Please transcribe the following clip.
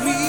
me.